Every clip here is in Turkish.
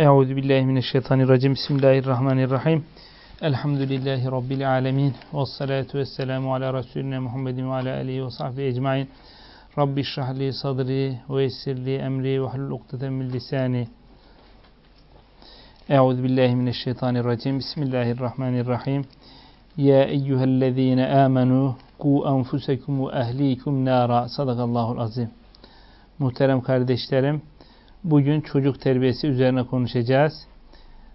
Euzu billahi mineşşeytanirracim. Bismillahirrahmanirrahim. Elhamdülillahi rabbil alamin. Ves salatu vesselamu ala resulina Muhammedin ve ala alihi ve sahbihi ecmaîn. Rabbi şrah li sadri ve yessir li emri ve hlul ukdeten min lisani. Euzu billahi mineşşeytanirracim. Bismillahirrahmanirrahim. Ya eyyühellezine amenu ku enfusekum ve ehlikum nara. Sadakallahul azim. Muhterem kardeşlerim, Bugün çocuk terbiyesi üzerine konuşacağız.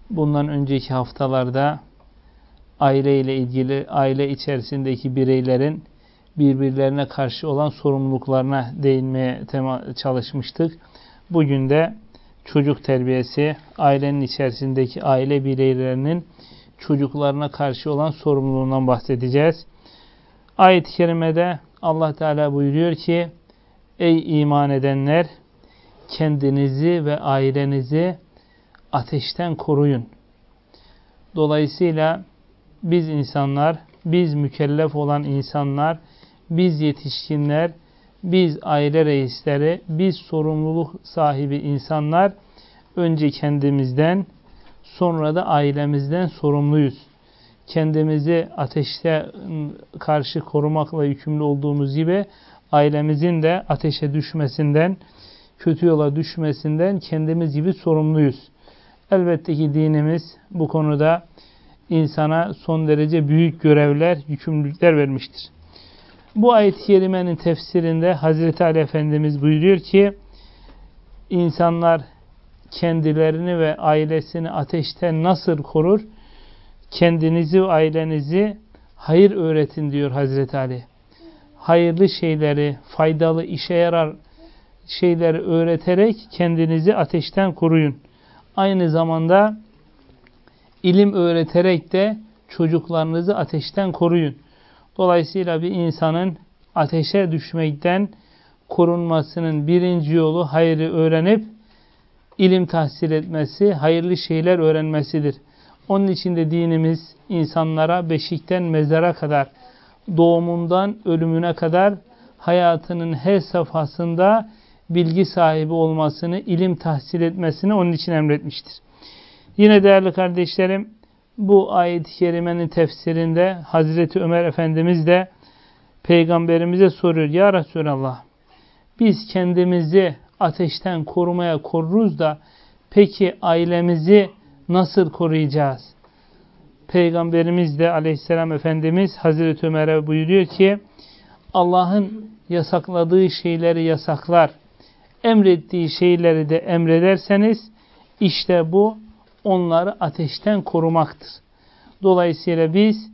Bundan önceki haftalarda aile ile ilgili aile içerisindeki bireylerin birbirlerine karşı olan sorumluluklarına değinmeye tema çalışmıştık. Bugün de çocuk terbiyesi, ailenin içerisindeki aile bireylerinin çocuklarına karşı olan sorumluluğundan bahsedeceğiz. Ayet-i kerimede Allah Teala buyuruyor ki Ey iman edenler kendinizi ve ailenizi ateşten koruyun. Dolayısıyla biz insanlar, biz mükellef olan insanlar, biz yetişkinler, biz aile reisleri, biz sorumluluk sahibi insanlar önce kendimizden, sonra da ailemizden sorumluyuz. Kendimizi ateşte karşı korumakla yükümlü olduğumuz gibi ailemizin de ateşe düşmesinden, kötü yola düşmesinden kendimiz gibi sorumluyuz. Elbette ki dinimiz bu konuda insana son derece büyük görevler, yükümlülükler vermiştir. Bu ayet-i kerimenin tefsirinde Hazreti Ali Efendimiz buyuruyor ki insanlar kendilerini ve ailesini ateşten nasıl korur? Kendinizi ve ailenizi hayır öğretin diyor Hazreti Ali. Hayırlı şeyleri, faydalı, işe yarar şeyleri öğreterek kendinizi ateşten koruyun. Aynı zamanda ilim öğreterek de çocuklarınızı ateşten koruyun. Dolayısıyla bir insanın ateşe düşmekten korunmasının birinci yolu hayrı öğrenip ilim tahsil etmesi, hayırlı şeyler öğrenmesidir. Onun için de dinimiz insanlara beşikten mezara kadar, doğumundan ölümüne kadar hayatının her safhasında bilgi sahibi olmasını, ilim tahsil etmesini onun için emretmiştir. Yine değerli kardeşlerim, bu ayet-i kerimenin tefsirinde Hazreti Ömer Efendimiz de Peygamberimize soruyor. Ya Resulallah, biz kendimizi ateşten korumaya koruruz da peki ailemizi nasıl koruyacağız? Peygamberimiz de aleyhisselam Efendimiz Hazreti Ömer'e buyuruyor ki Allah'ın yasakladığı şeyleri yasaklar, emrettiği şeyleri de emrederseniz işte bu onları ateşten korumaktır. Dolayısıyla biz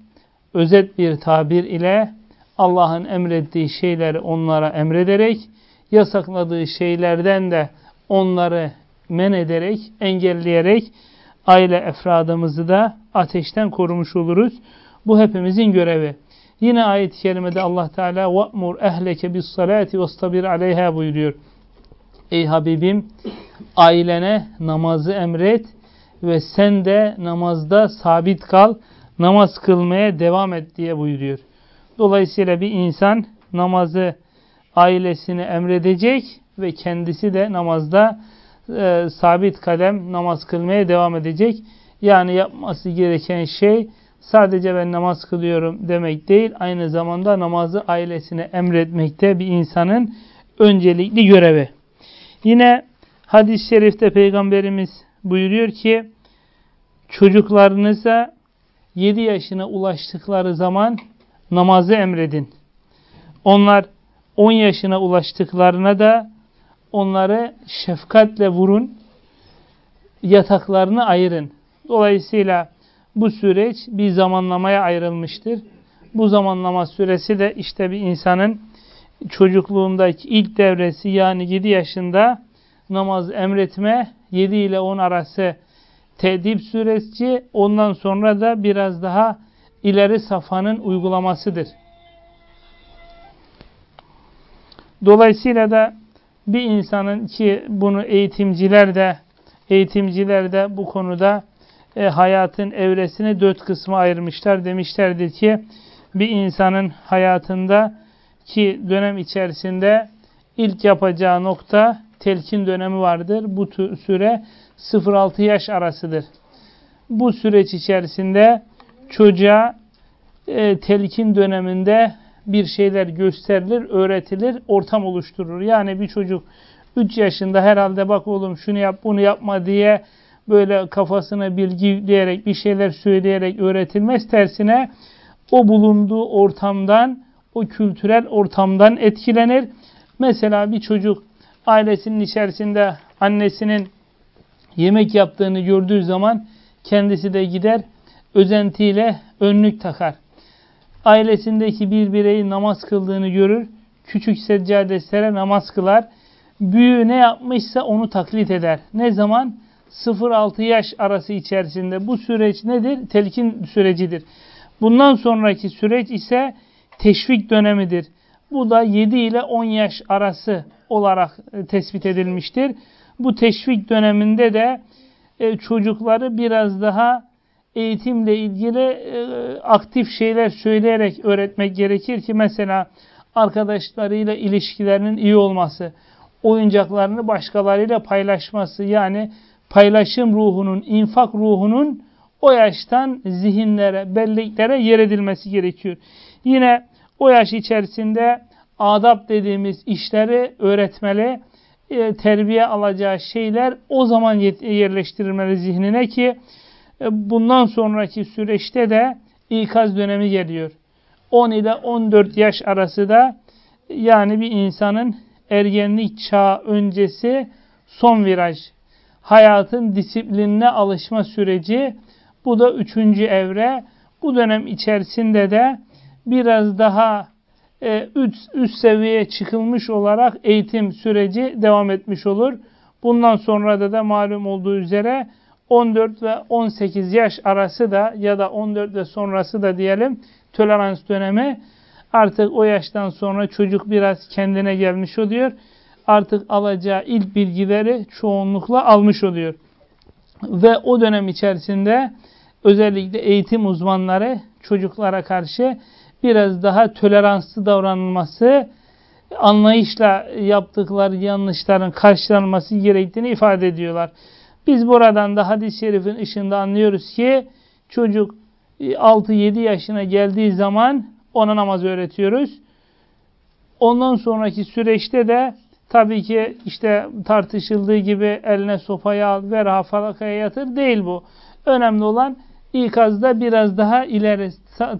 özet bir tabir ile Allah'ın emrettiği şeyleri onlara emrederek yasakladığı şeylerden de onları men ederek, engelleyerek aile efradımızı da ateşten korumuş oluruz. Bu hepimizin görevi. Yine ayet-i kerimede Allah Teala "Va'mur ehleke bis salati vestabir aleyha" buyuruyor. Ey Habibim ailene namazı emret ve sen de namazda sabit kal, namaz kılmaya devam et diye buyuruyor. Dolayısıyla bir insan namazı ailesine emredecek ve kendisi de namazda e, sabit kadem namaz kılmaya devam edecek. Yani yapması gereken şey sadece ben namaz kılıyorum demek değil, aynı zamanda namazı ailesine emretmekte bir insanın öncelikli görevi. Yine hadis-i şerifte Peygamberimiz buyuruyor ki çocuklarınıza 7 yaşına ulaştıkları zaman namazı emredin. Onlar 10 yaşına ulaştıklarına da onları şefkatle vurun, yataklarını ayırın. Dolayısıyla bu süreç bir zamanlamaya ayrılmıştır. Bu zamanlama süresi de işte bir insanın çocukluğundaki ilk devresi yani 7 yaşında namaz emretme 7 ile 10 arası tedip süreci ondan sonra da biraz daha ileri safhanın uygulamasıdır. Dolayısıyla da bir insanın ki bunu eğitimciler de eğitimciler de bu konuda e, hayatın evresini dört kısma ayırmışlar. Demişlerdir ki bir insanın hayatında ki dönem içerisinde ilk yapacağı nokta telkin dönemi vardır. Bu süre 0-6 yaş arasıdır. Bu süreç içerisinde çocuğa e, telkin döneminde bir şeyler gösterilir, öğretilir, ortam oluşturur. Yani bir çocuk 3 yaşında herhalde bak oğlum şunu yap bunu yapma diye böyle kafasına bilgi yükleyerek bir şeyler söyleyerek öğretilmez. Tersine o bulunduğu ortamdan, o kültürel ortamdan etkilenir. Mesela bir çocuk ailesinin içerisinde annesinin yemek yaptığını gördüğü zaman kendisi de gider özentiyle önlük takar. Ailesindeki bir bireyi namaz kıldığını görür. Küçük seccade namaz kılar. Büyüğü ne yapmışsa onu taklit eder. Ne zaman? 0-6 yaş arası içerisinde. Bu süreç nedir? Telkin sürecidir. Bundan sonraki süreç ise teşvik dönemidir. Bu da 7 ile 10 yaş arası olarak e, tespit edilmiştir. Bu teşvik döneminde de e, çocukları biraz daha eğitimle ilgili e, aktif şeyler söyleyerek öğretmek gerekir ki mesela arkadaşlarıyla ilişkilerinin iyi olması, oyuncaklarını başkalarıyla paylaşması yani paylaşım ruhunun, infak ruhunun o yaştan zihinlere, belleklere yer edilmesi gerekiyor. Yine o yaş içerisinde adab dediğimiz işleri öğretmeli, e, terbiye alacağı şeyler o zaman yerleştirilmeli zihnine ki e, bundan sonraki süreçte de ikaz dönemi geliyor. 10 ile 14 yaş arası da yani bir insanın ergenlik çağı öncesi son viraj. Hayatın disiplinine alışma süreci. Bu da üçüncü evre. Bu dönem içerisinde de biraz daha e, üst, üst seviyeye çıkılmış olarak eğitim süreci devam etmiş olur. Bundan sonra da da malum olduğu üzere 14 ve 18 yaş arası da ya da 14 ve sonrası da diyelim tolerans dönemi artık o yaştan sonra çocuk biraz kendine gelmiş oluyor. Artık alacağı ilk bilgileri çoğunlukla almış oluyor. Ve o dönem içerisinde özellikle eğitim uzmanları çocuklara karşı biraz daha toleranslı davranılması, anlayışla yaptıkları yanlışların karşılanması gerektiğini ifade ediyorlar. Biz buradan da hadis-i şerifin ışığında anlıyoruz ki çocuk 6-7 e, yaşına geldiği zaman ona namaz öğretiyoruz. Ondan sonraki süreçte de tabii ki işte tartışıldığı gibi eline sopayı al ve rafalakaya yatır değil bu. Önemli olan ikazda biraz daha ileri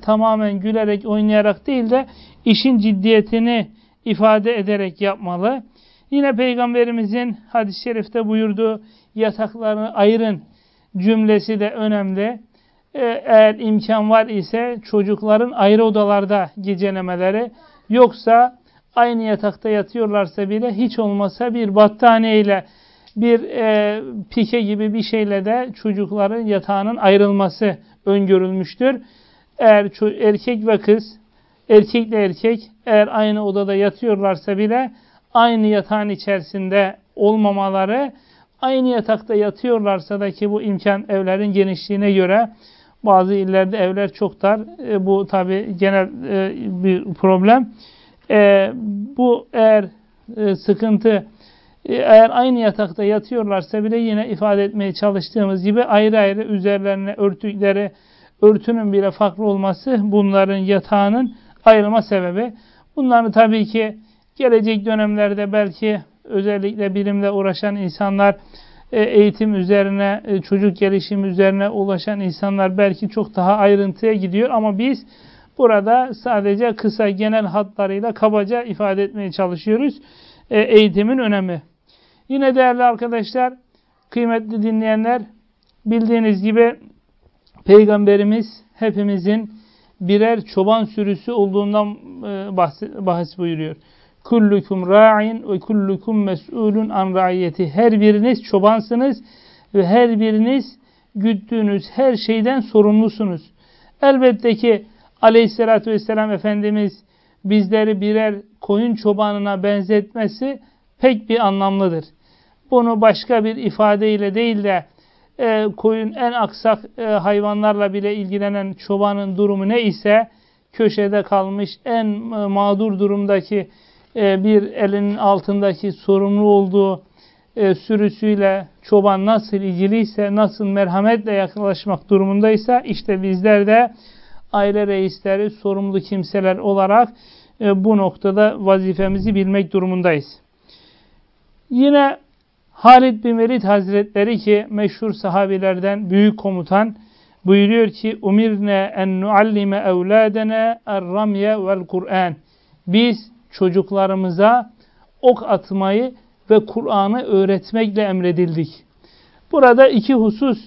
tamamen gülerek oynayarak değil de işin ciddiyetini ifade ederek yapmalı. Yine Peygamberimizin hadis-i şerifte buyurduğu yataklarını ayırın cümlesi de önemli. Ee, eğer imkan var ise çocukların ayrı odalarda gecelemeleri yoksa aynı yatakta yatıyorlarsa bile hiç olmasa bir battaniye ile bir e, pike gibi bir şeyle de çocukların yatağının ayrılması öngörülmüştür. Eğer erkek ve kız, erkekle erkek eğer aynı odada yatıyorlarsa bile aynı yatağın içerisinde olmamaları, aynı yatakta yatıyorlarsa da ki bu imkan evlerin genişliğine göre bazı illerde evler çok dar. E, bu tabi genel e, bir problem. E, bu eğer e, sıkıntı eğer aynı yatakta yatıyorlarsa bile yine ifade etmeye çalıştığımız gibi ayrı ayrı üzerlerine örtükleri, örtünün bile farklı olması bunların yatağının ayrılma sebebi. Bunları tabii ki gelecek dönemlerde belki özellikle bilimle uğraşan insanlar, e, eğitim üzerine, e, çocuk gelişimi üzerine ulaşan insanlar belki çok daha ayrıntıya gidiyor ama biz burada sadece kısa genel hatlarıyla kabaca ifade etmeye çalışıyoruz. Eğitimin önemi. Yine değerli arkadaşlar, kıymetli dinleyenler, bildiğiniz gibi Peygamberimiz hepimizin birer çoban sürüsü olduğundan e, bahs, buyuruyor. Kullukum ra'in ve kullukum mes'ulun an ra'iyeti. Her biriniz çobansınız ve her biriniz güttüğünüz her şeyden sorumlusunuz. Elbette ki aleyhissalatü vesselam Efendimiz bizleri birer koyun çobanına benzetmesi pek bir anlamlıdır. Bunu başka bir ifadeyle değil de e, koyun en aksak e, hayvanlarla bile ilgilenen çobanın durumu ne ise köşede kalmış en e, mağdur durumdaki e, bir elinin altındaki sorumlu olduğu e, sürüsüyle çoban nasıl ilgiliyse, nasıl merhametle yaklaşmak durumundaysa işte bizler de aile reisleri, sorumlu kimseler olarak e, bu noktada vazifemizi bilmek durumundayız. Yine Halid bin Velid Hazretleri ki meşhur sahabilerden büyük komutan buyuruyor ki umirne en nuallime evladene er-ramye vel Kur'an. Biz çocuklarımıza ok atmayı ve Kur'an'ı öğretmekle emredildik. Burada iki husus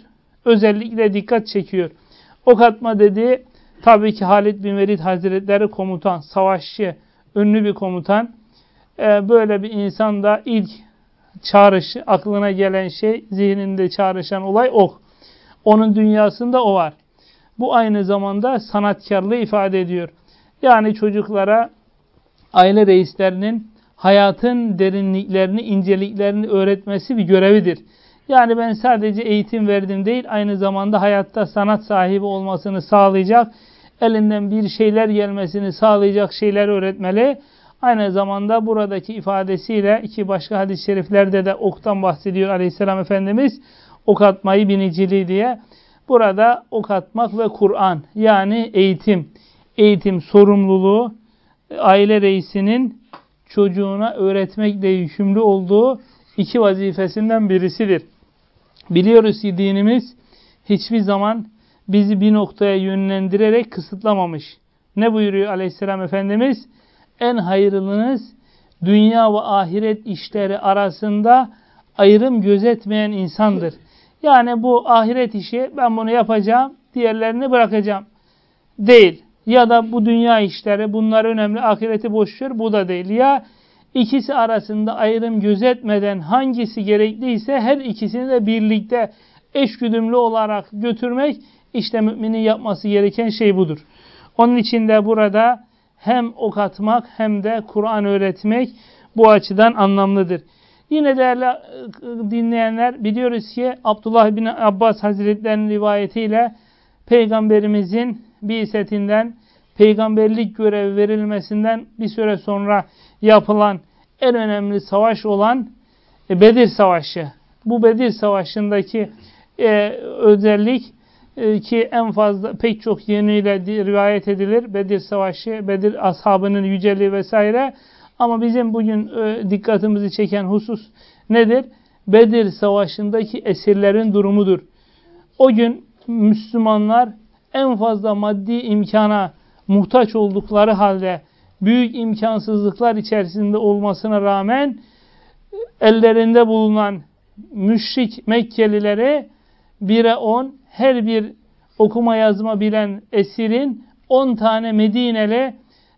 özellikle dikkat çekiyor. Ok atma dediği tabii ki Halid bin Velid Hazretleri komutan, savaşçı, ünlü bir komutan. Ee, böyle bir insan da ilk çağrış, aklına gelen şey, zihninde çağrışan olay ok. Onun dünyasında o var. Bu aynı zamanda sanatkarlığı ifade ediyor. Yani çocuklara aile reislerinin hayatın derinliklerini, inceliklerini öğretmesi bir görevidir. Yani ben sadece eğitim verdim değil, aynı zamanda hayatta sanat sahibi olmasını sağlayacak, elinden bir şeyler gelmesini sağlayacak şeyler öğretmeli. Aynı zamanda buradaki ifadesiyle iki başka hadis-i şeriflerde de oktan bahsediyor aleyhisselam Efendimiz. Ok atmayı biniciliği diye. Burada ok atmak ve Kur'an yani eğitim, eğitim sorumluluğu aile reisinin çocuğuna öğretmekle yükümlü olduğu iki vazifesinden birisidir. Biliyoruz ki dinimiz hiçbir zaman bizi bir noktaya yönlendirerek kısıtlamamış. Ne buyuruyor aleyhisselam Efendimiz? En hayırlınız dünya ve ahiret işleri arasında ayrım gözetmeyen insandır. Yani bu ahiret işi ben bunu yapacağım, diğerlerini bırakacağım. Değil. Ya da bu dünya işleri bunlar önemli, ahireti boşver bu da değil. Ya ikisi arasında ayrım gözetmeden hangisi gerekliyse her ikisini de birlikte eşgüdümlü olarak götürmek işte müminin yapması gereken şey budur. Onun için de burada hem ok atmak hem de Kur'an öğretmek bu açıdan anlamlıdır. Yine değerli e, dinleyenler biliyoruz ki Abdullah bin Abbas Hazretleri'nin rivayetiyle Peygamberimizin bir setinden peygamberlik görevi verilmesinden bir süre sonra yapılan en önemli savaş olan e, Bedir Savaşı. Bu Bedir Savaşı'ndaki e, özellik ki en fazla pek çok yönüyle rivayet edilir. Bedir Savaşı, Bedir ashabının yüceliği vesaire. Ama bizim bugün e, dikkatimizi çeken husus nedir? Bedir Savaşı'ndaki esirlerin durumudur. O gün Müslümanlar en fazla maddi imkana muhtaç oldukları halde büyük imkansızlıklar içerisinde olmasına rağmen ellerinde bulunan müşrik Mekkelileri 1'e 10 her bir okuma yazma bilen esirin 10 tane Medineli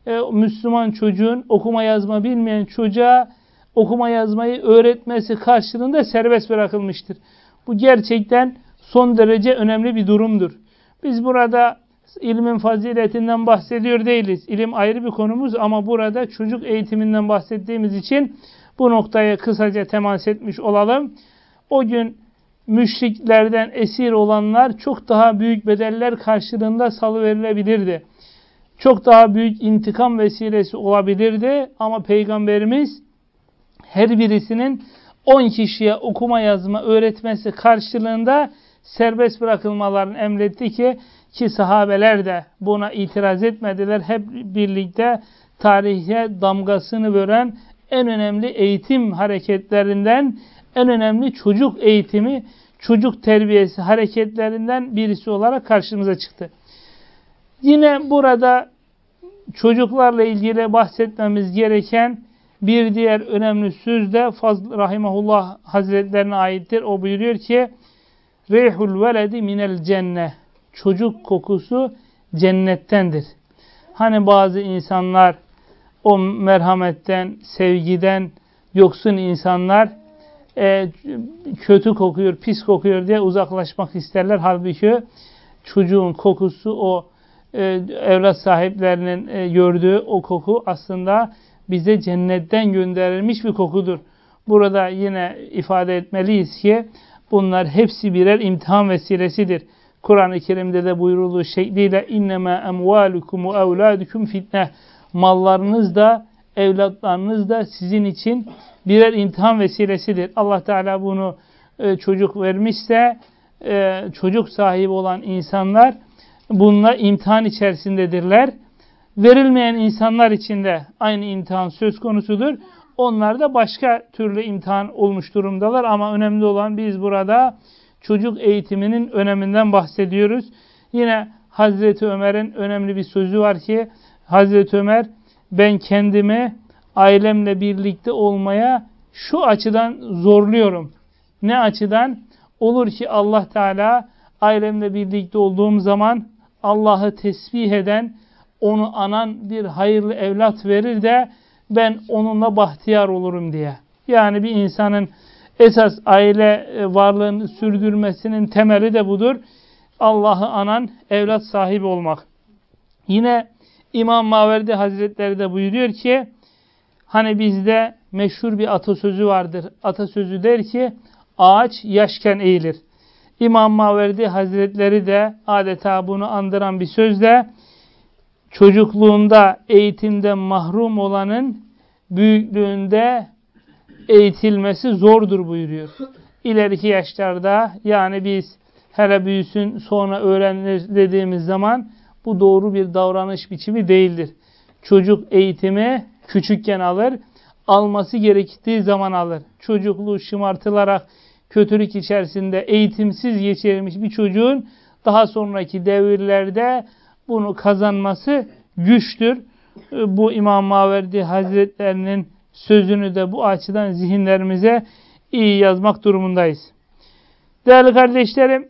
e, Müslüman çocuğun okuma yazma bilmeyen çocuğa okuma yazmayı öğretmesi karşılığında serbest bırakılmıştır. Bu gerçekten son derece önemli bir durumdur. Biz burada ilmin faziletinden bahsediyor değiliz. İlim ayrı bir konumuz ama burada çocuk eğitiminden bahsettiğimiz için bu noktaya kısaca temas etmiş olalım. O gün müşriklerden esir olanlar çok daha büyük bedeller karşılığında salıverilebilirdi. Çok daha büyük intikam vesilesi olabilirdi ama Peygamberimiz her birisinin 10 kişiye okuma yazma öğretmesi karşılığında serbest bırakılmalarını emretti ki ki sahabeler de buna itiraz etmediler. Hep birlikte tarihe damgasını veren en önemli eğitim hareketlerinden, en önemli çocuk eğitimi, çocuk terbiyesi hareketlerinden birisi olarak karşımıza çıktı. Yine burada çocuklarla ilgili bahsetmemiz gereken bir diğer önemli söz de Fazl Rahimahullah Hazretlerine aittir. O buyuruyor ki Reyhul veledi minel cenne çocuk kokusu cennettendir. Hani bazı insanlar o merhametten, sevgiden yoksun insanlar e, kötü kokuyor, pis kokuyor diye uzaklaşmak isterler. Halbuki çocuğun kokusu o e, evlat sahiplerinin e, gördüğü o koku aslında bize cennetten gönderilmiş bir kokudur. Burada yine ifade etmeliyiz ki bunlar hepsi birer imtihan vesilesidir. Kur'an-ı Kerim'de de buyurulduğu şekliyle innema emvalukum ve evladukum fitne. Mallarınız da evlatlarınız da sizin için birer imtihan vesilesidir. Allah Teala bunu e, çocuk vermişse e, çocuk sahibi olan insanlar bununla imtihan içerisindedirler. Verilmeyen insanlar için de aynı imtihan söz konusudur. Onlar da başka türlü imtihan olmuş durumdalar ama önemli olan biz burada çocuk eğitiminin öneminden bahsediyoruz. Yine Hazreti Ömer'in önemli bir sözü var ki Hazreti Ömer ben kendimi ailemle birlikte olmaya şu açıdan zorluyorum. Ne açıdan? Olur ki Allah Teala ailemle birlikte olduğum zaman Allah'ı tesbih eden, onu anan bir hayırlı evlat verir de ben onunla bahtiyar olurum diye. Yani bir insanın esas aile e, varlığını sürdürmesinin temeli de budur. Allah'ı anan evlat sahibi olmak. Yine İmam Maverdi Hazretleri de buyuruyor ki hani bizde meşhur bir atasözü vardır. Atasözü der ki ağaç yaşken eğilir. İmam Maverdi Hazretleri de adeta bunu andıran bir sözle çocukluğunda eğitimden mahrum olanın büyüklüğünde eğitilmesi zordur buyuruyor. İleriki yaşlarda yani biz hele büyüsün sonra öğrenir dediğimiz zaman bu doğru bir davranış biçimi değildir. Çocuk eğitimi küçükken alır, alması gerektiği zaman alır. Çocukluğu şımartılarak kötülük içerisinde eğitimsiz geçirilmiş bir çocuğun daha sonraki devirlerde bunu kazanması güçtür. Bu İmam Maverdi Hazretlerinin sözünü de bu açıdan zihinlerimize iyi yazmak durumundayız. Değerli kardeşlerim,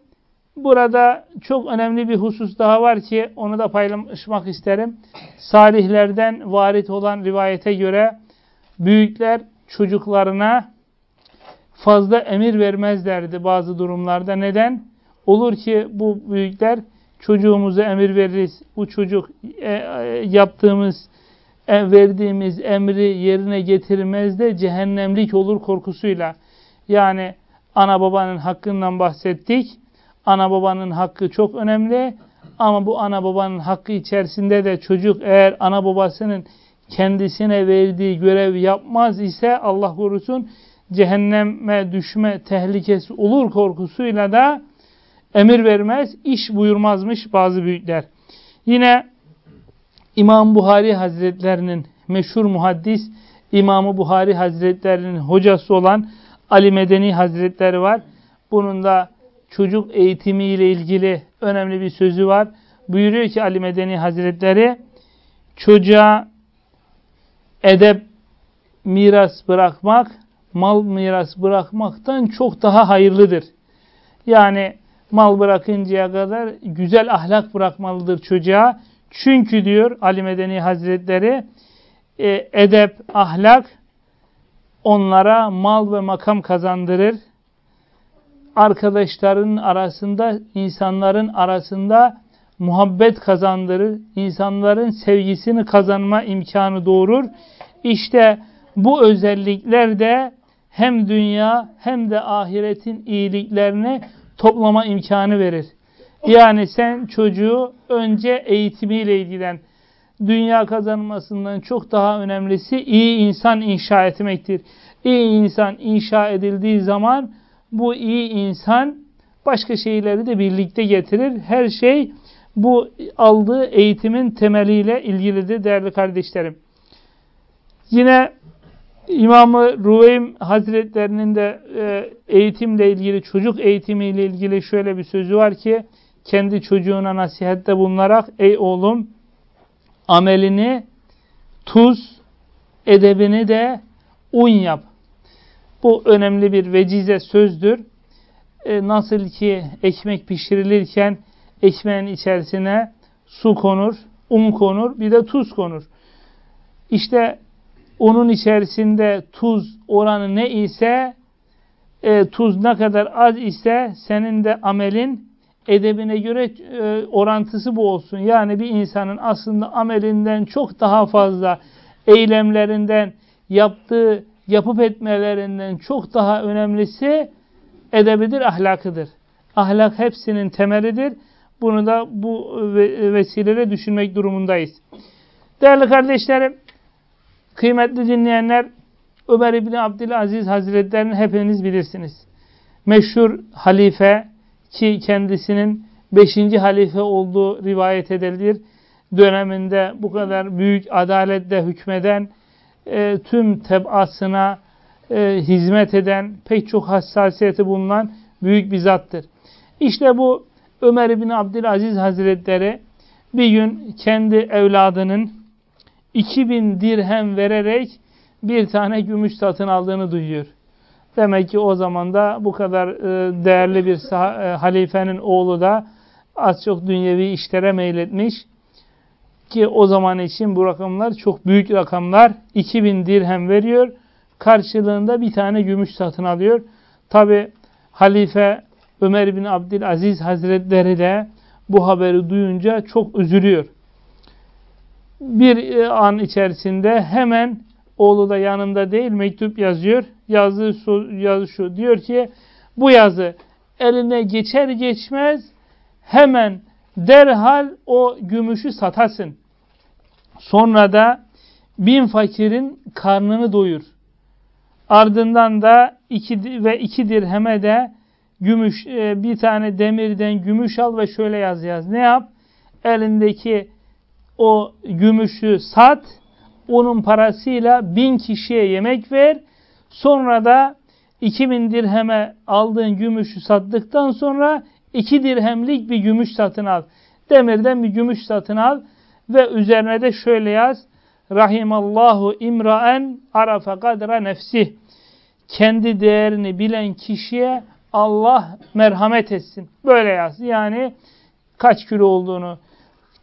burada çok önemli bir husus daha var ki onu da paylaşmak isterim. Salihlerden varit olan rivayete göre büyükler çocuklarına fazla emir vermezlerdi bazı durumlarda. Neden? Olur ki bu büyükler çocuğumuza emir veririz. Bu çocuk e, e, yaptığımız, e, verdiğimiz emri yerine getirmez de cehennemlik olur korkusuyla. Yani ana babanın hakkından bahsettik. Ana babanın hakkı çok önemli. Ama bu ana babanın hakkı içerisinde de çocuk eğer ana babasının kendisine verdiği görevi yapmaz ise Allah korusun cehenneme düşme tehlikesi olur korkusuyla da emir vermez, iş buyurmazmış bazı büyükler. Yine İmam Buhari Hazretlerinin meşhur muhaddis İmam Buhari Hazretlerinin hocası olan Ali Medeni Hazretleri var. Bunun da çocuk eğitimi ile ilgili önemli bir sözü var. Buyuruyor ki Ali Medeni Hazretleri çocuğa edep miras bırakmak mal miras bırakmaktan çok daha hayırlıdır. Yani mal bırakıncaya kadar güzel ahlak bırakmalıdır çocuğa. Çünkü diyor Ali Medeni Hazretleri e, edep, ahlak onlara mal ve makam kazandırır. Arkadaşların arasında, insanların arasında muhabbet kazandırır. İnsanların sevgisini kazanma imkanı doğurur. İşte bu özellikler de hem dünya hem de ahiretin iyiliklerini toplama imkanı verir. Yani sen çocuğu önce eğitimiyle ilgilen. Dünya kazanmasından çok daha önemlisi iyi insan inşa etmektir. İyi insan inşa edildiği zaman bu iyi insan başka şeyleri de birlikte getirir. Her şey bu aldığı eğitimin temeliyle ilgilidir değerli kardeşlerim. Yine İmamı Ruveym Hazretlerinin de e, eğitimle ilgili, çocuk eğitimiyle ilgili şöyle bir sözü var ki, kendi çocuğuna nasihatte bulunarak, ey oğlum, amelini tuz, edebini de un yap. Bu önemli bir vecize sözdür. E, nasıl ki ekmek pişirilirken ekmeğin içerisine su konur, un konur, bir de tuz konur. İşte onun içerisinde tuz oranı ne ise e, tuz ne kadar az ise senin de amelin edebine göre e, orantısı bu olsun. Yani bir insanın aslında amelinden çok daha fazla eylemlerinden yaptığı yapıp etmelerinden çok daha önemlisi edebidir, ahlakıdır. Ahlak hepsinin temelidir. Bunu da bu vesileyle düşünmek durumundayız. Değerli kardeşlerim, Kıymetli dinleyenler, Ömer İbni Abdülaziz Hazretlerini hepiniz bilirsiniz. Meşhur halife ki kendisinin 5. halife olduğu rivayet edilir. Döneminde bu kadar büyük adaletle hükmeden, e, tüm tebaasına e, hizmet eden, pek çok hassasiyeti bulunan büyük bir zattır. İşte bu Ömer bin Abdülaziz Hazretleri bir gün kendi evladının 2000 dirhem vererek bir tane gümüş satın aldığını duyuyor. Demek ki o zaman da bu kadar e, değerli bir e, halifenin oğlu da az çok dünyevi işlere meyletmiş. Ki o zaman için bu rakamlar çok büyük rakamlar. 2000 dirhem veriyor. Karşılığında bir tane gümüş satın alıyor. Tabi halife Ömer bin Abdülaziz Hazretleri de bu haberi duyunca çok üzülüyor. Bir e, an içerisinde hemen oğlu da yanında değil mektup yazıyor. Yazdığı yazı şu diyor ki bu yazı eline geçer geçmez hemen derhal o gümüşü satasın. Sonra da bin fakirin karnını doyur. Ardından da iki ve iki dirheme de gümüş e, bir tane demirden gümüş al ve şöyle yaz yaz. Ne yap? Elindeki o gümüşü sat. Onun parasıyla bin kişiye yemek ver. Sonra da 2000 dirheme aldığın gümüşü sattıktan sonra 2 dirhemlik bir gümüş satın al. Demirden bir gümüş satın al ve üzerine de şöyle yaz. Rahimallahu imraen arafa kadra nefsih. Kendi değerini bilen kişiye Allah merhamet etsin. Böyle yaz. Yani kaç kilo olduğunu,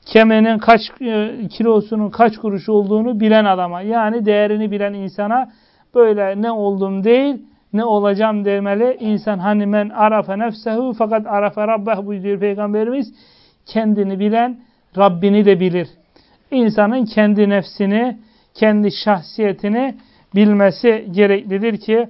kemenin kaç e, kilosunun kaç kuruş olduğunu bilen adama. Yani değerini bilen insana böyle ne oldum değil, ne olacağım demeli. İnsan hani men arafa nefsehu fakat arafa rabbeh buyuruyor Peygamberimiz. Kendini bilen Rabbini de bilir. İnsanın kendi nefsini, kendi şahsiyetini bilmesi gereklidir ki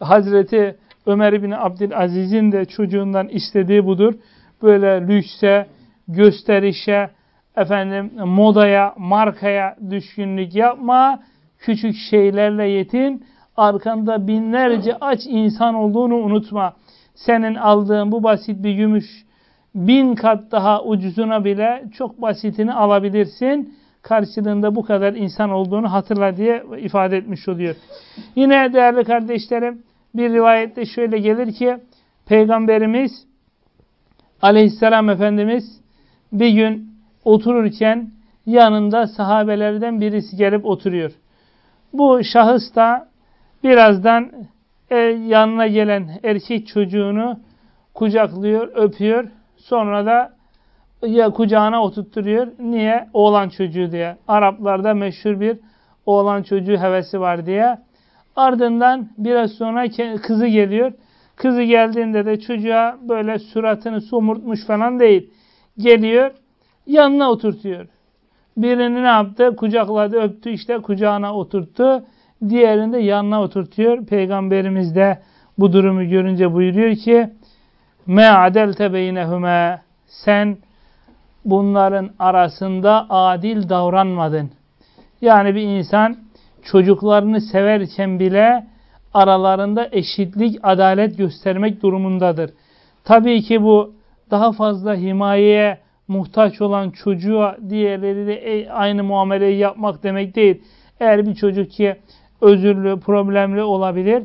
Hazreti Ömer bin Abdülaziz'in de çocuğundan istediği budur. Böyle lükse, gösterişe, efendim modaya, markaya düşkünlük yapma. Küçük şeylerle yetin. Arkanda binlerce aç insan olduğunu unutma. Senin aldığın bu basit bir gümüş bin kat daha ucuzuna bile çok basitini alabilirsin. Karşılığında bu kadar insan olduğunu hatırla diye ifade etmiş oluyor. Yine değerli kardeşlerim bir rivayette şöyle gelir ki Peygamberimiz aleyhisselam Efendimiz bir gün otururken yanında sahabelerden birisi gelip oturuyor. Bu şahıs da birazdan e, yanına gelen erkek çocuğunu kucaklıyor, öpüyor. Sonra da ya kucağına oturtturuyor. Niye? Oğlan çocuğu diye. Araplarda meşhur bir oğlan çocuğu hevesi var diye. Ardından biraz sonra kızı geliyor. Kızı geldiğinde de çocuğa böyle suratını somurtmuş falan değil. Geliyor, yanına oturtuyor. Birini ne yaptı? Kucakladı, öptü işte kucağına oturttu. Diğerini de yanına oturtuyor. Peygamberimiz de bu durumu görünce buyuruyor ki Me adelte beynehume sen bunların arasında adil davranmadın. Yani bir insan çocuklarını severken bile aralarında eşitlik, adalet göstermek durumundadır. Tabii ki bu daha fazla himayeye muhtaç olan çocuğa diğerleri de e, aynı muameleyi yapmak demek değil. Eğer bir çocuk ki özürlü, problemli olabilir,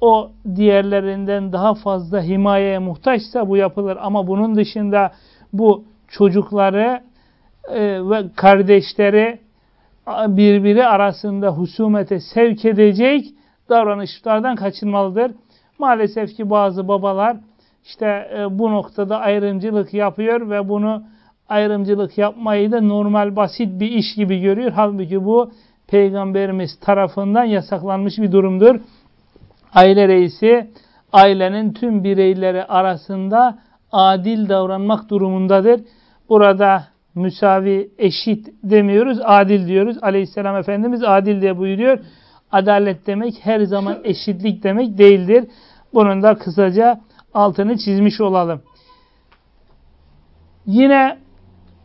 o diğerlerinden daha fazla himayeye muhtaçsa bu yapılır. Ama bunun dışında bu çocukları e, ve kardeşleri birbiri arasında husumete sevk edecek davranışlardan kaçınmalıdır. Maalesef ki bazı babalar işte e, bu noktada ayrımcılık yapıyor ve bunu ayrımcılık yapmayı da normal basit bir iş gibi görüyor. Halbuki bu Peygamberimiz tarafından yasaklanmış bir durumdur. Aile reisi ailenin tüm bireyleri arasında adil davranmak durumundadır. Burada müsavi, eşit demiyoruz, adil diyoruz. Aleyhisselam Efendimiz adil diye buyuruyor. Adalet demek her zaman eşitlik demek değildir. Bunun da kısaca altını çizmiş olalım. Yine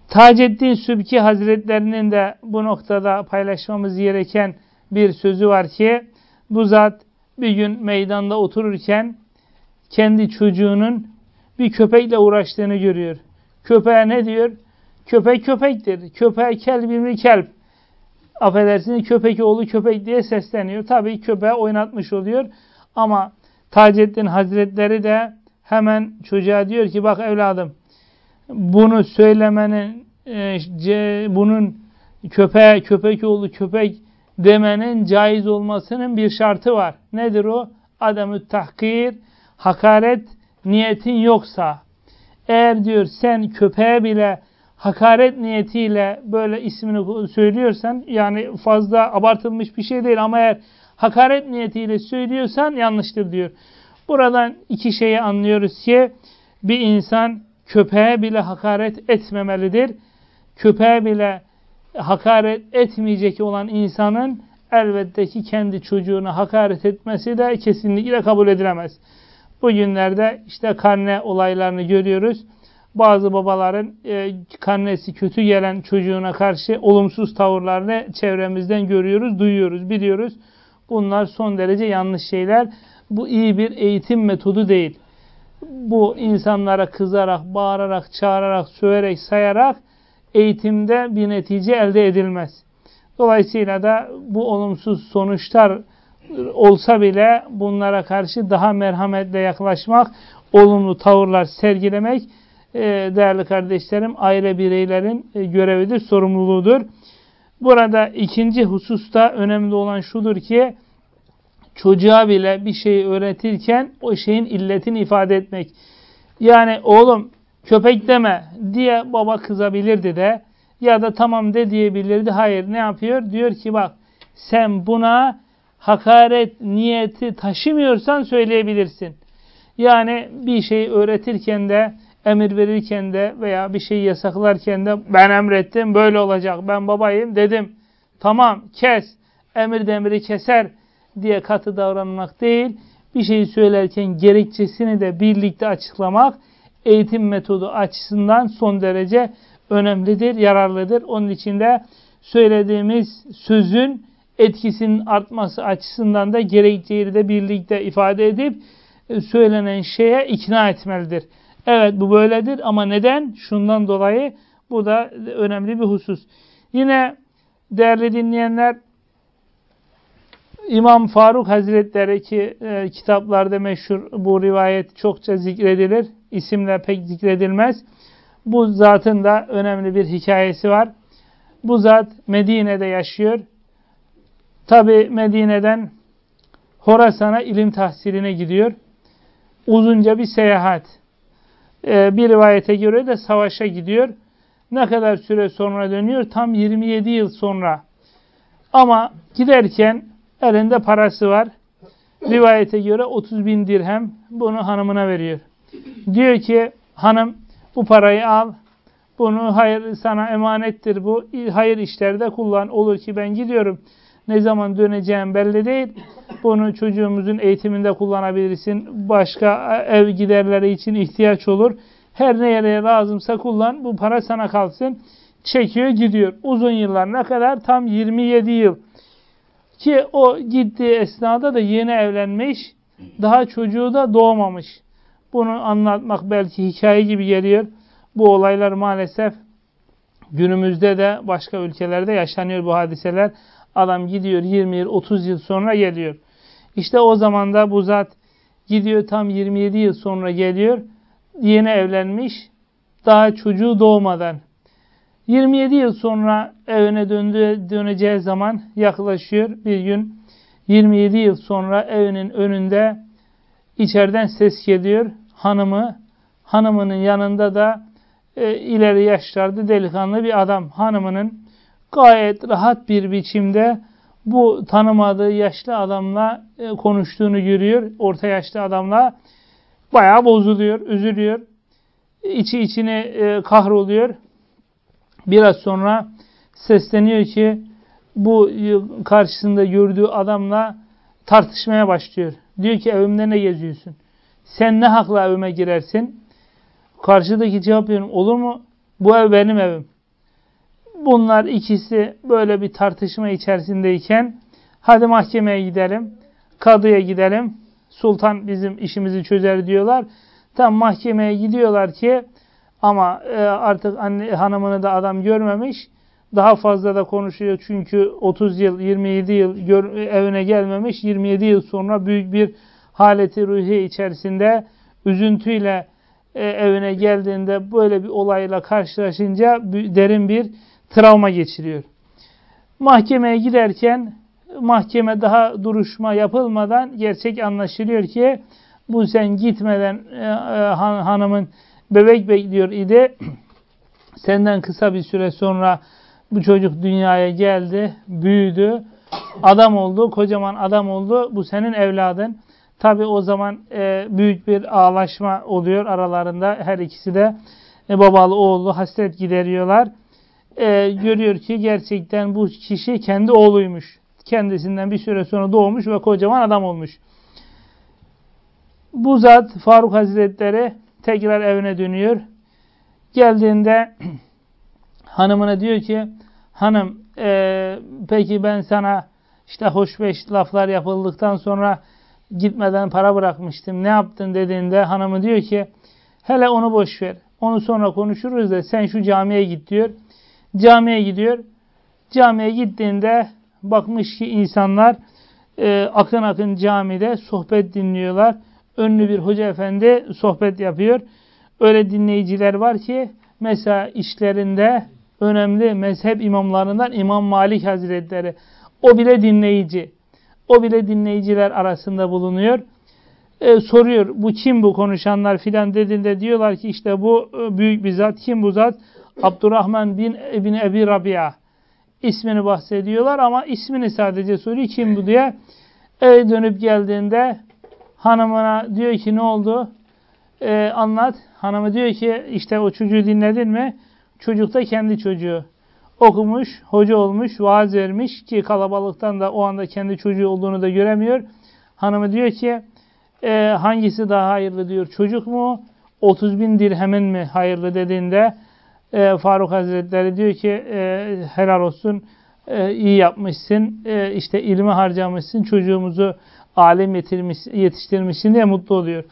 Taceddin Sübki Hazretlerinin de bu noktada paylaşmamız gereken bir sözü var ki bu zat bir gün meydanda otururken kendi çocuğunun bir köpekle uğraştığını görüyor. Köpeğe ne diyor? Köpek köpektir. Köpeğe kelbimli kelp. Affedersiniz köpek oğlu köpek diye sesleniyor. Tabii köpeğe oynatmış oluyor. Ama Taceddin Hazretleri de hemen çocuğa diyor ki bak evladım bunu söylemenin e, bunun köpeğe köpek oğlu köpek demenin caiz olmasının bir şartı var. Nedir o? Adamı tahkir, hakaret niyetin yoksa eğer diyor sen köpeğe bile hakaret niyetiyle böyle ismini söylüyorsan yani fazla abartılmış bir şey değil ama eğer hakaret niyetiyle söylüyorsan yanlıştır diyor. Buradan iki şeyi anlıyoruz ki bir insan köpeğe bile hakaret etmemelidir. Köpeğe bile hakaret etmeyecek olan insanın elbette ki kendi çocuğuna hakaret etmesi de kesinlikle kabul edilemez. Bugünlerde işte karne olaylarını görüyoruz. Bazı babaların e, karnesi kötü gelen çocuğuna karşı olumsuz tavırlarını çevremizden görüyoruz, duyuyoruz, biliyoruz. Bunlar son derece yanlış şeyler. Bu iyi bir eğitim metodu değil. Bu insanlara kızarak, bağırarak, çağırarak, söverek, sayarak eğitimde bir netice elde edilmez. Dolayısıyla da bu olumsuz sonuçlar olsa bile bunlara karşı daha merhametle yaklaşmak, olumlu tavırlar sergilemek e, değerli kardeşlerim aile bireylerin e, görevidir, sorumluluğudur. Burada ikinci hususta önemli olan şudur ki çocuğa bile bir şey öğretirken o şeyin illetini ifade etmek. Yani oğlum köpek deme diye baba kızabilirdi de ya da tamam de diyebilirdi. Hayır ne yapıyor? Diyor ki bak sen buna hakaret niyeti taşımıyorsan söyleyebilirsin. Yani bir şey öğretirken de emir verirken de veya bir şey yasaklarken de ben emrettim böyle olacak ben babayım dedim. Tamam kes emir demiri keser diye katı davranmak değil bir şeyi söylerken gerekçesini de birlikte açıklamak eğitim metodu açısından son derece önemlidir, yararlıdır. Onun için de söylediğimiz sözün etkisinin artması açısından da gerekçeyi de birlikte ifade edip e, söylenen şeye ikna etmelidir. Evet bu böyledir ama neden? Şundan dolayı bu da önemli bir husus. Yine değerli dinleyenler İmam Faruk Hazretleri ki e, kitaplarda meşhur bu rivayet çokça zikredilir. İsimle pek zikredilmez. Bu zatın da önemli bir hikayesi var. Bu zat Medine'de yaşıyor. Tabi Medine'den Horasan'a ilim tahsiline gidiyor. Uzunca bir seyahat. Ee, bir rivayete göre de savaşa gidiyor. Ne kadar süre sonra dönüyor? Tam 27 yıl sonra. Ama giderken elinde parası var. Rivayete göre 30 bin dirhem bunu hanımına veriyor. Diyor ki hanım bu parayı al. Bunu hayır sana emanettir bu. Hayır işlerde kullan. Olur ki ben gidiyorum. Ne zaman döneceğim belli değil. Bunu çocuğumuzun eğitiminde kullanabilirsin. Başka ev giderleri için ihtiyaç olur. Her ne yere lazımsa kullan. Bu para sana kalsın. Çekiyor gidiyor. Uzun yıllar ne kadar? Tam 27 yıl. Ki o gittiği esnada da yeni evlenmiş. Daha çocuğu da doğmamış. Bunu anlatmak belki hikaye gibi geliyor. Bu olaylar maalesef günümüzde de başka ülkelerde yaşanıyor bu hadiseler. Adam gidiyor 20 yıl 30 yıl sonra geliyor. İşte o zaman da bu zat gidiyor tam 27 yıl sonra geliyor. Yeni evlenmiş. Daha çocuğu doğmadan. 27 yıl sonra evine döndüğü, döneceği zaman yaklaşıyor. Bir gün 27 yıl sonra evinin önünde içeriden ses geliyor. Hanımı, hanımının yanında da e, ileri yaşlarda delikanlı bir adam. Hanımının gayet rahat bir biçimde bu tanımadığı yaşlı adamla e, konuştuğunu görüyor. Orta yaşlı adamla bayağı bozuluyor, üzülüyor. İçi içine e, kahroluyor. Biraz sonra sesleniyor ki bu karşısında gördüğü adamla tartışmaya başlıyor. Diyor ki evimde ne geziyorsun? Sen ne hakla evime girersin? Karşıdaki cevap veriyorum. Olur mu? Bu ev benim evim. Bunlar ikisi böyle bir tartışma içerisindeyken Hadi mahkemeye gidelim. Kadıya gidelim. Sultan bizim işimizi çözer diyorlar. Tam mahkemeye gidiyorlar ki ama e, artık anne, hanımını da adam görmemiş. Daha fazla da konuşuyor çünkü 30 yıl, 27 yıl gör, evine gelmemiş. 27 yıl sonra büyük bir haleti ruhi içerisinde üzüntüyle e, evine geldiğinde böyle bir olayla karşılaşınca derin bir travma geçiriyor. Mahkemeye giderken mahkeme daha duruşma yapılmadan gerçek anlaşılıyor ki bu sen gitmeden e, e, han, hanımın bebek bekliyor idi. Senden kısa bir süre sonra bu çocuk dünyaya geldi, büyüdü, adam oldu, kocaman adam oldu. Bu senin evladın. Tabi o zaman e, büyük bir ağlaşma oluyor aralarında. Her ikisi de e, babalı oğlu hasret gideriyorlar. E, görüyor ki gerçekten bu kişi kendi oğluymuş. Kendisinden bir süre sonra doğmuş ve kocaman adam olmuş. Bu zat Faruk Hazretleri tekrar evine dönüyor. Geldiğinde hanımına diyor ki hanım e, peki ben sana işte hoşbeş laflar yapıldıktan sonra gitmeden para bırakmıştım. Ne yaptın dediğinde hanımı diyor ki hele onu boş ver. Onu sonra konuşuruz da sen şu camiye git diyor. Camiye gidiyor. Camiye gittiğinde bakmış ki insanlar e, akın akın camide sohbet dinliyorlar. Önlü bir hoca efendi sohbet yapıyor. Öyle dinleyiciler var ki mesela işlerinde önemli mezhep imamlarından İmam Malik Hazretleri o bile dinleyici. O bile dinleyiciler arasında bulunuyor. E, soruyor bu kim bu konuşanlar filan dediğinde diyorlar ki işte bu e, büyük bir zat. Kim bu zat? Abdurrahman bin, bin Ebi Rabia. ismini bahsediyorlar ama ismini sadece soruyor kim bu diye. Eve dönüp geldiğinde hanımına diyor ki ne oldu? E, anlat. Hanımı diyor ki işte o çocuğu dinledin mi? Çocuk da kendi çocuğu okumuş, hoca olmuş, vaaz vermiş ki kalabalıktan da o anda kendi çocuğu olduğunu da göremiyor. Hanımı diyor ki e, hangisi daha hayırlı diyor çocuk mu 30 bin dirhemin mi hayırlı dediğinde e, Faruk Hazretleri diyor ki e, helal olsun e, iyi yapmışsın e, işte ilmi harcamışsın çocuğumuzu alim yetiştirmişsin diye mutlu oluyor.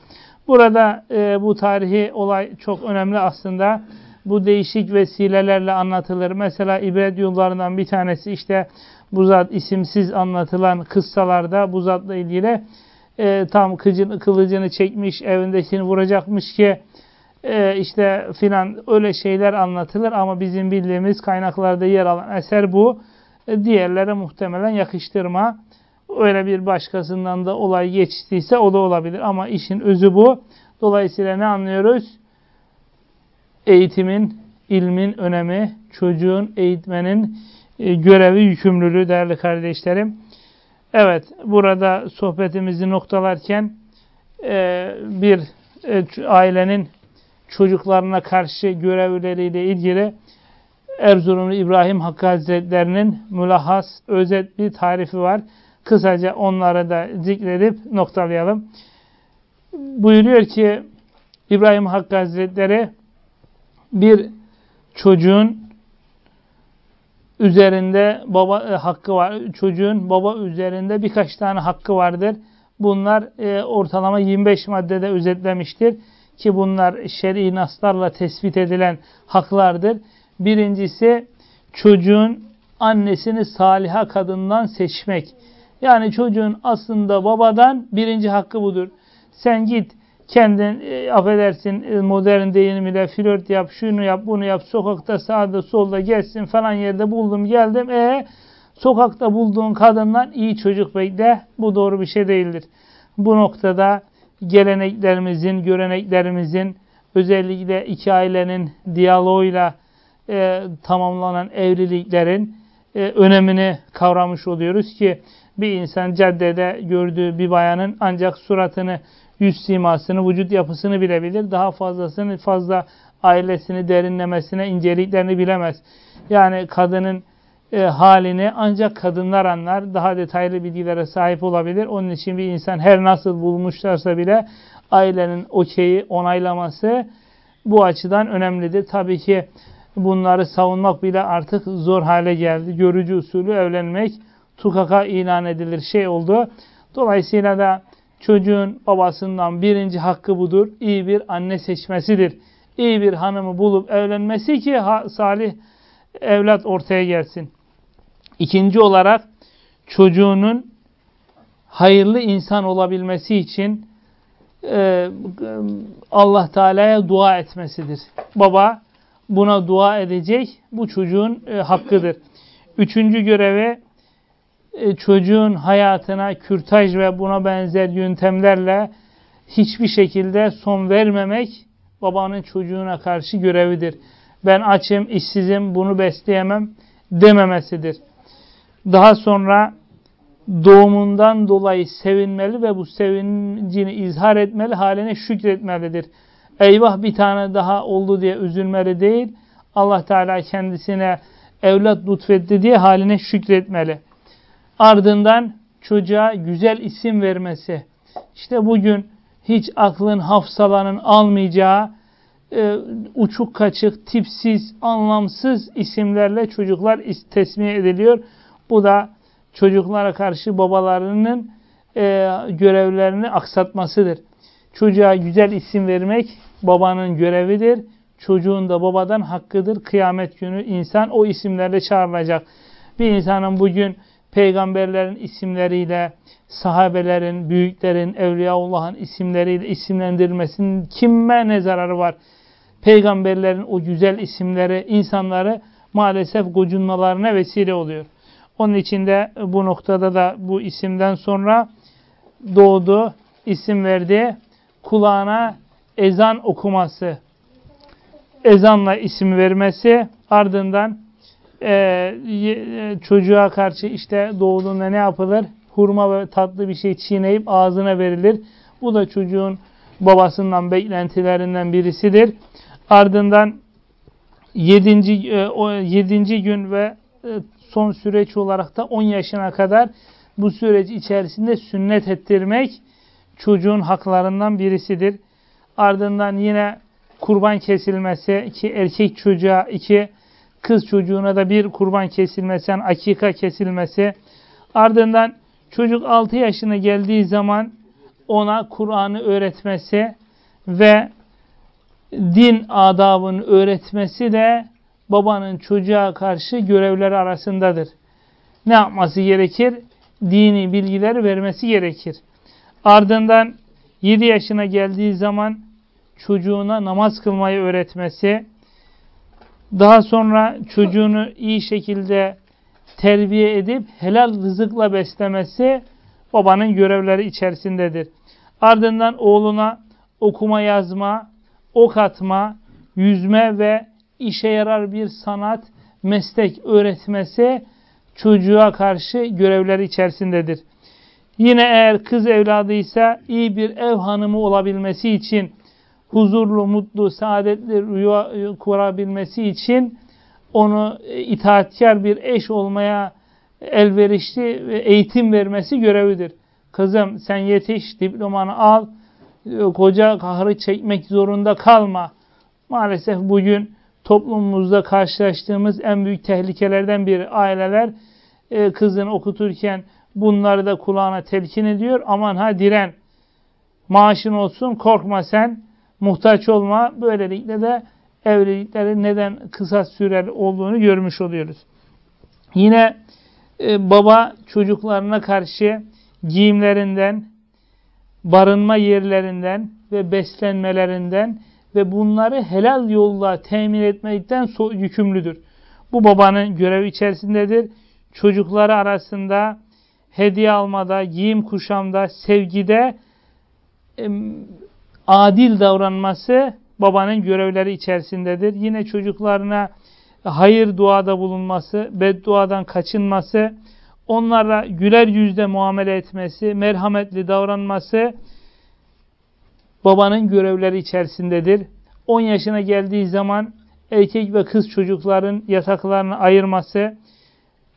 Burada e, bu tarihi olay çok önemli aslında bu değişik vesilelerle anlatılır. Mesela ibret yollarından bir tanesi işte bu zat isimsiz anlatılan kıssalarda bu zatla ilgili e, tam kıcını, kılıcını çekmiş, evindekini vuracakmış ki e, işte filan öyle şeyler anlatılır ama bizim bildiğimiz kaynaklarda yer alan eser bu. E, diğerlere muhtemelen yakıştırma. Öyle bir başkasından da olay geçtiyse o da olabilir ama işin özü bu. Dolayısıyla ne anlıyoruz? eğitimin, ilmin önemi, çocuğun eğitmenin e, görevi, yükümlülüğü değerli kardeşlerim. Evet, burada sohbetimizi noktalarken e, bir e, ailenin çocuklarına karşı görevleriyle ilgili Erzurumlu İbrahim Hakkı Hazretlerinin mülahhas, özet bir tarifi var. Kısaca onları da zikredip noktalayalım. Buyuruyor ki İbrahim Hakkı Hazretleri bir çocuğun üzerinde baba e, hakkı var. Çocuğun baba üzerinde birkaç tane hakkı vardır. Bunlar e, ortalama 25 maddede özetlemiştir ki bunlar şer'i naslarla tespit edilen haklardır. Birincisi çocuğun annesini saliha kadından seçmek. Yani çocuğun aslında babadan birinci hakkı budur. Sen git kendin e, affedersin e, modern deyimiyle flört yap, şunu yap, bunu yap, sokakta sağda solda gezsin falan yerde buldum geldim. E sokakta bulduğun kadından iyi çocuk bekle. Bu doğru bir şey değildir. Bu noktada geleneklerimizin, göreneklerimizin özellikle iki ailenin diyaloğuyla e, tamamlanan evliliklerin e, önemini kavramış oluyoruz ki bir insan caddede gördüğü bir bayanın ancak suratını yüz simasını, vücut yapısını bilebilir. Daha fazlasını, fazla ailesini derinlemesine, inceliklerini bilemez. Yani kadının e, halini ancak kadınlar anlar. Daha detaylı bilgilere sahip olabilir. Onun için bir insan her nasıl bulmuşlarsa bile ailenin okeyi onaylaması bu açıdan önemlidir. Tabii ki bunları savunmak bile artık zor hale geldi. Görücü usulü evlenmek tukaka ilan edilir şey oldu. Dolayısıyla da çocuğun babasından birinci hakkı budur. İyi bir anne seçmesidir. İyi bir hanımı bulup evlenmesi ki salih evlat ortaya gelsin. İkinci olarak çocuğunun hayırlı insan olabilmesi için e, Allah Teala'ya dua etmesidir. Baba buna dua edecek. Bu çocuğun e, hakkıdır. Üçüncü görevi çocuğun hayatına kürtaj ve buna benzer yöntemlerle hiçbir şekilde son vermemek babanın çocuğuna karşı görevidir. Ben açım, işsizim, bunu besleyemem dememesidir. Daha sonra doğumundan dolayı sevinmeli ve bu sevincini izhar etmeli, haline şükretmelidir. Eyvah bir tane daha oldu diye üzülmeli değil, Allah Teala kendisine evlat lütfetti diye haline şükretmeli. Ardından çocuğa güzel isim vermesi. İşte bugün hiç aklın hafsalanın almayacağı e, uçuk kaçık, tipsiz, anlamsız isimlerle çocuklar tesmiye ediliyor. Bu da çocuklara karşı babalarının e, görevlerini aksatmasıdır. Çocuğa güzel isim vermek babanın görevidir. Çocuğun da babadan hakkıdır. Kıyamet günü insan o isimlerle çağrılacak. Bir insanın bugün peygamberlerin isimleriyle, sahabelerin, büyüklerin, Evliyaullah'ın isimleriyle isimlendirilmesinin kime ne zararı var? Peygamberlerin o güzel isimleri insanları maalesef gocunmalarına vesile oluyor. Onun için de bu noktada da bu isimden sonra doğdu, isim verdi. Kulağına ezan okuması, ezanla isim vermesi, ardından e, e, çocuğa karşı işte doğduğunda ne yapılır? Hurma ve tatlı bir şey çiğneyip ağzına verilir. Bu da çocuğun babasından beklentilerinden birisidir. Ardından 7. 7. E, gün ve e, son süreç olarak da 10 yaşına kadar bu süreç içerisinde sünnet ettirmek çocuğun haklarından birisidir. Ardından yine kurban kesilmesi, iki erkek çocuğa, iki kız çocuğuna da bir kurban kesilmesi, yani akika kesilmesi. Ardından çocuk 6 yaşına geldiği zaman ona Kur'an'ı öğretmesi ve din adabını öğretmesi de babanın çocuğa karşı görevleri arasındadır. Ne yapması gerekir? Dini bilgileri vermesi gerekir. Ardından 7 yaşına geldiği zaman çocuğuna namaz kılmayı öğretmesi, daha sonra çocuğunu iyi şekilde terbiye edip helal rızıkla beslemesi babanın görevleri içerisindedir. Ardından oğluna okuma yazma, ok atma, yüzme ve işe yarar bir sanat, meslek öğretmesi çocuğa karşı görevleri içerisindedir. Yine eğer kız evladıysa iyi bir ev hanımı olabilmesi için huzurlu, mutlu, saadetli rüya kurabilmesi için onu e, itaatkar bir eş olmaya elverişli eğitim vermesi görevidir. Kızım sen yetiş, diplomanı al, e, koca kahrı çekmek zorunda kalma. Maalesef bugün toplumumuzda karşılaştığımız en büyük tehlikelerden biri aileler e, kızını okuturken bunları da kulağına telkin ediyor. Aman ha diren, maaşın olsun korkma sen, muhtaç olma. Böylelikle de evliliklerin neden kısa sürer olduğunu görmüş oluyoruz. Yine e, baba çocuklarına karşı giyimlerinden, barınma yerlerinden ve beslenmelerinden ve bunları helal yolla temin etmekten yükümlüdür. Bu babanın görevi içerisindedir. Çocukları arasında hediye almada, giyim kuşamda, sevgide adil davranması babanın görevleri içerisindedir. Yine çocuklarına hayır duada bulunması, bedduadan kaçınması, onlara güler yüzle muamele etmesi, merhametli davranması babanın görevleri içerisindedir. 10 yaşına geldiği zaman erkek ve kız çocukların yataklarını ayırması,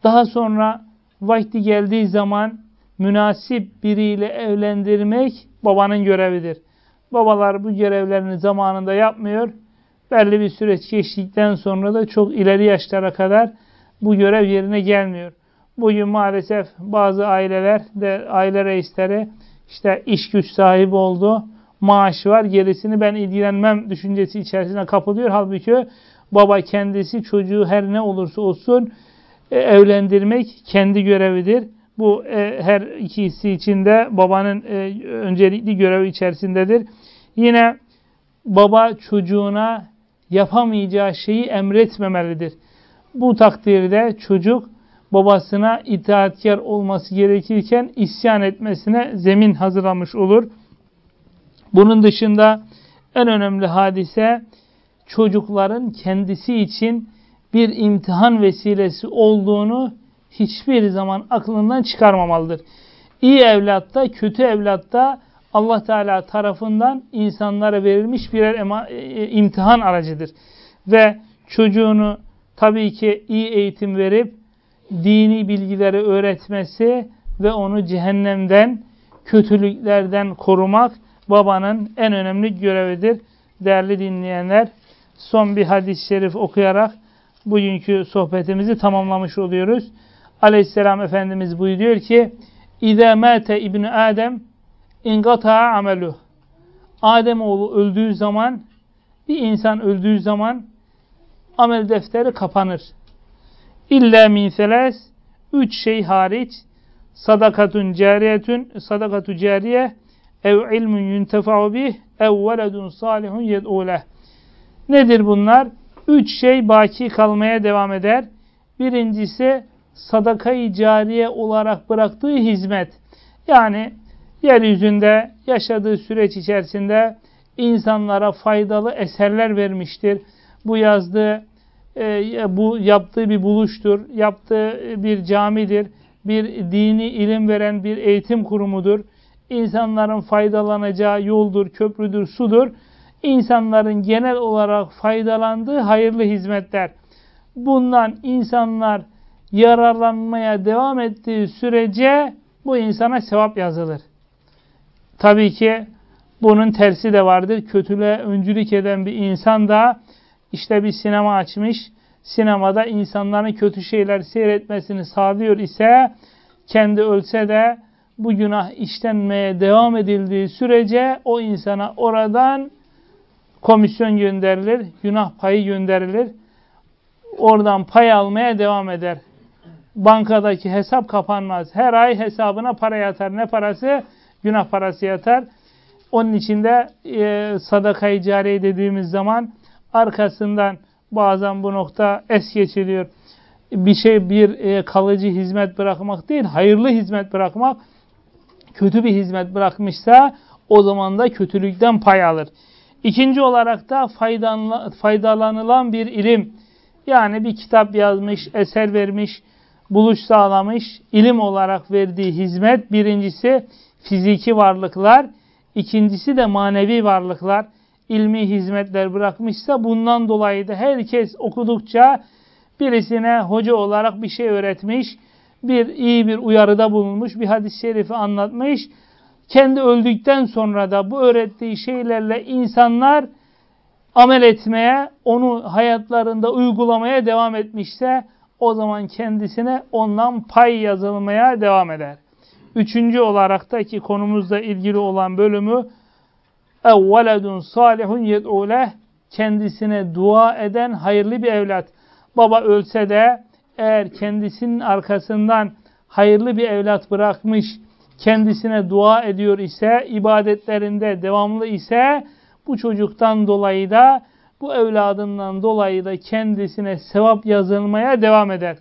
daha sonra vakti geldiği zaman münasip biriyle evlendirmek babanın görevidir. Babalar bu görevlerini zamanında yapmıyor. Belli bir süreç geçtikten sonra da çok ileri yaşlara kadar bu görev yerine gelmiyor. Bugün maalesef bazı aileler de aile reisleri işte iş güç sahibi oldu, maaş var, gerisini ben ilgilenmem düşüncesi içerisine kapılıyor. Halbuki baba kendisi çocuğu her ne olursa olsun e, evlendirmek kendi görevidir. Bu e, her ikisi için de babanın e, öncelikli görevi içerisindedir. Yine baba çocuğuna yapamayacağı şeyi emretmemelidir. Bu takdirde çocuk babasına itaatkar olması gerekirken isyan etmesine zemin hazırlamış olur. Bunun dışında en önemli hadise çocukların kendisi için bir imtihan vesilesi olduğunu hiçbir zaman aklından çıkarmamalıdır. İyi evlatta, kötü evlatta Allah Teala tarafından insanlara verilmiş birer e, e, imtihan aracıdır. Ve çocuğunu tabii ki iyi eğitim verip dini bilgileri öğretmesi ve onu cehennemden, kötülüklerden korumak babanın en önemli görevidir. Değerli dinleyenler, son bir hadis-i şerif okuyarak bugünkü sohbetimizi tamamlamış oluyoruz. Aleyhisselam Efendimiz buyuruyor ki İzâ mâte İbni Adem ingata'a ameluh Adem oğlu öldüğü zaman bir insan öldüğü zaman amel defteri kapanır. İlla min seles üç şey hariç sadakatun cariyetun sadakatu cariye ev ilmun yuntefa'u bih ev veledun salihun yed'uleh Nedir bunlar? Üç şey baki kalmaya devam eder. Birincisi sadakayı cariye olarak bıraktığı hizmet. Yani yeryüzünde yaşadığı süreç içerisinde insanlara faydalı eserler vermiştir. Bu yazdığı, e, bu yaptığı bir buluştur, yaptığı bir camidir, bir dini ilim veren bir eğitim kurumudur. İnsanların faydalanacağı yoldur, köprüdür, sudur. İnsanların genel olarak faydalandığı hayırlı hizmetler. Bundan insanlar yararlanmaya devam ettiği sürece bu insana sevap yazılır. Tabii ki bunun tersi de vardır. Kötülüğe öncülük eden bir insan da işte bir sinema açmış. Sinemada insanların kötü şeyler seyretmesini sağlıyor ise kendi ölse de bu günah işlenmeye devam edildiği sürece o insana oradan komisyon gönderilir, günah payı gönderilir. Oradan pay almaya devam eder. Bankadaki hesap kapanmaz. Her ay hesabına para yatar. Ne parası? Günah parası yatar. Onun içinde e, sadaka-i cariye dediğimiz zaman arkasından bazen bu nokta es geçiliyor. Bir şey bir e, kalıcı hizmet bırakmak değil, hayırlı hizmet bırakmak. Kötü bir hizmet bırakmışsa o zaman da kötülükten pay alır. İkinci olarak da faydalanılan bir ilim. Yani bir kitap yazmış, eser vermiş, buluş sağlamış, ilim olarak verdiği hizmet. Birincisi fiziki varlıklar, ikincisi de manevi varlıklar. ilmi hizmetler bırakmışsa bundan dolayı da herkes okudukça birisine hoca olarak bir şey öğretmiş, bir iyi bir uyarıda bulunmuş, bir hadis-i şerifi anlatmış kendi öldükten sonra da bu öğrettiği şeylerle insanlar amel etmeye, onu hayatlarında uygulamaya devam etmişse o zaman kendisine ondan pay yazılmaya devam eder. Üçüncü olarak da ki konumuzla ilgili olan bölümü evveledun salihun yed'uleh kendisine dua eden hayırlı bir evlat. Baba ölse de eğer kendisinin arkasından hayırlı bir evlat bırakmış kendisine dua ediyor ise, ibadetlerinde devamlı ise bu çocuktan dolayı da bu evladından dolayı da kendisine sevap yazılmaya devam eder.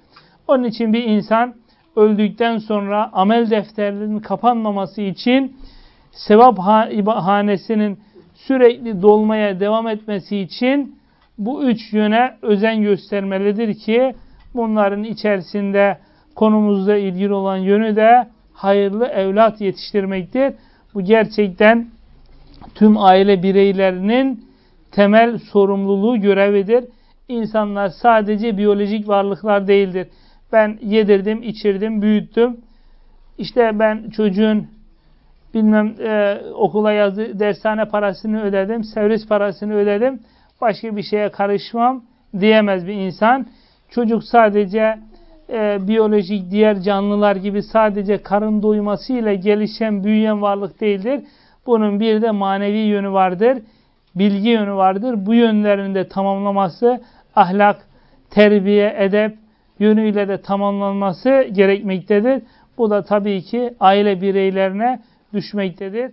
Onun için bir insan öldükten sonra amel defterlerinin kapanmaması için sevap hanesinin sürekli dolmaya devam etmesi için bu üç yöne özen göstermelidir ki bunların içerisinde konumuzla ilgili olan yönü de hayırlı evlat yetiştirmektir. Bu gerçekten tüm aile bireylerinin temel sorumluluğu görevidir. İnsanlar sadece biyolojik varlıklar değildir. Ben yedirdim, içirdim, büyüttüm. İşte ben çocuğun bilmem e, okula yazdı, dershane parasını ödedim, servis parasını ödedim. Başka bir şeye karışmam diyemez bir insan. Çocuk sadece e, biyolojik diğer canlılar gibi sadece karın doyması gelişen, büyüyen varlık değildir. Bunun bir de manevi yönü vardır, bilgi yönü vardır. Bu yönlerini de tamamlaması ahlak, terbiye, edep, yönüyle de tamamlanması gerekmektedir. Bu da tabii ki aile bireylerine düşmektedir.